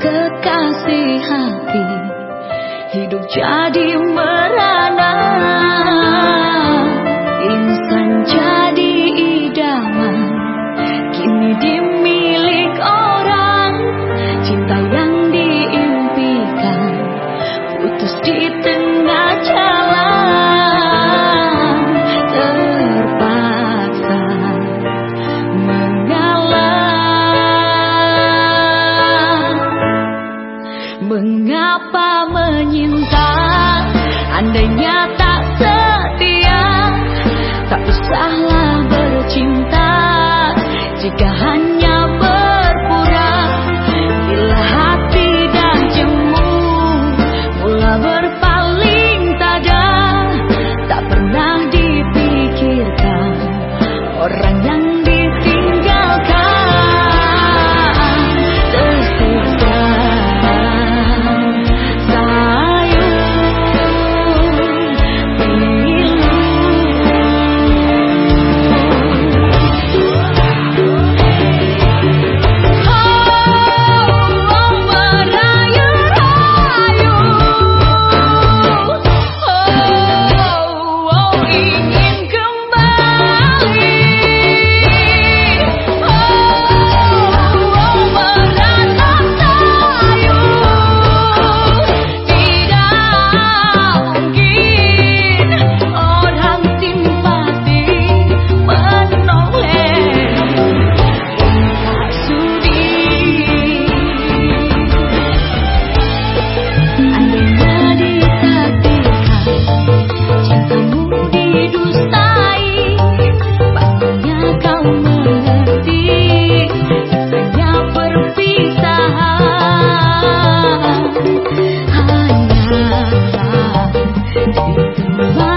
kekasih hati Hidup jadi merana Kini dimilik orang Cinta yang diimpikan Putus di tengah jalan. Terpaksa Mengapa menyinta? Andainya jika hanya berpura bila hati dan jemu mula berpaling tada tak pernah dipikirkan orang Bye.